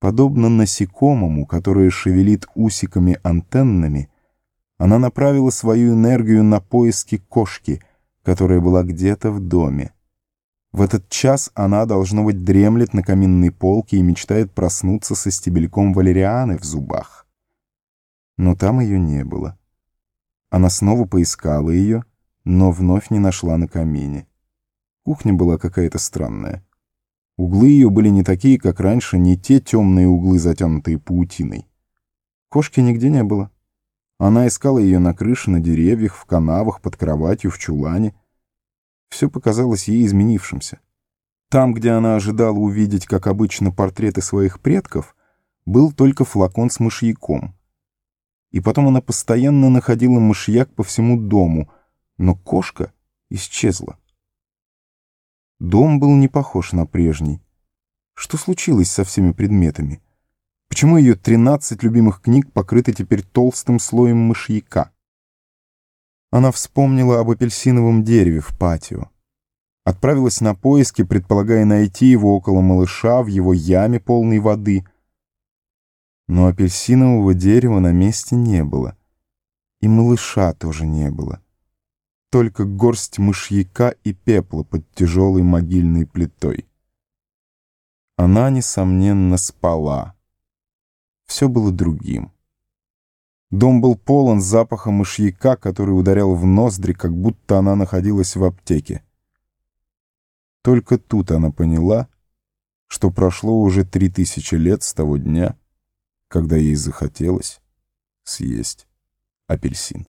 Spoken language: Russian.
Подобно насекомому, которое шевелит усиками-антеннами, она направила свою энергию на поиски кошки, которая была где-то в доме. В этот час она, должно быть, дремлет на каминной полке и мечтает проснуться со стебельком валерианы в зубах. Но там ее не было. Она снова поискала ее, но вновь не нашла на камине. Кухня была какая-то странная. Углы ее были не такие, как раньше, не те темные углы, затянутые паутиной. Кошки нигде не было. Она искала ее на крыше, на деревьях, в канавах, под кроватью, в чулане. Все показалось ей изменившимся. Там, где она ожидала увидеть, как обычно, портреты своих предков, был только флакон с мышьяком. И потом она постоянно находила мышьяк по всему дому, но кошка исчезла. Дом был не похож на прежний. Что случилось со всеми предметами? Почему ее 13 любимых книг покрыты теперь толстым слоем мышьяка? Она вспомнила об апельсиновом дереве в патио. Отправилась на поиски, предполагая найти его около малыша в его яме полной воды. Но апельсинового дерева на месте не было. И малыша тоже не было только горсть мышьяка и пепла под тяжелой могильной плитой. Она, несомненно, спала. Все было другим. Дом был полон запаха мышьяка, который ударял в ноздри, как будто она находилась в аптеке. Только тут она поняла, что прошло уже три тысячи лет с того дня, когда ей захотелось съесть апельсин.